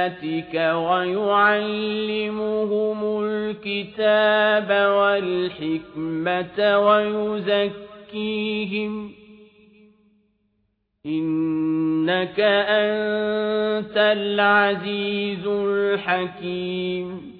آيَاتِكَ وَيُعَلِّمُهُمُ الْكِتَابَ وَالْحِكْمَةَ وَيُزَكِّيهِمْ. إِنَّكَ أَنتَ الْعَزِيزُ الْحَكِيمُ.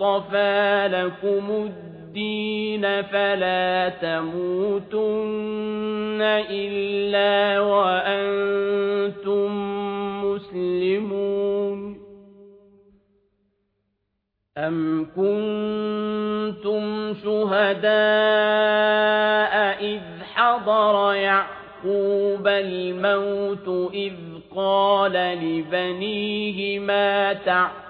اصطفى لكم الدين فلا تموتن إلا وأنتم مسلمون أم كنتم شهداء إذ حضر يعقوب الموت إذ قال لبنيه ما تعلمون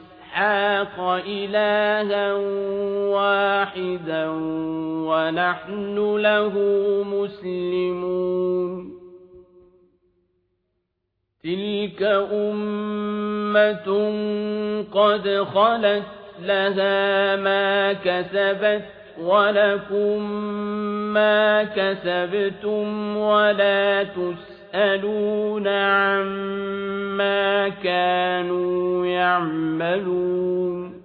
إسحاق إلها واحدا ونحن له مسلمون تلك أمة قد خلت لها ما كسبت ولكم ما كسبتم ولا تسألون عما كانوا يعملون.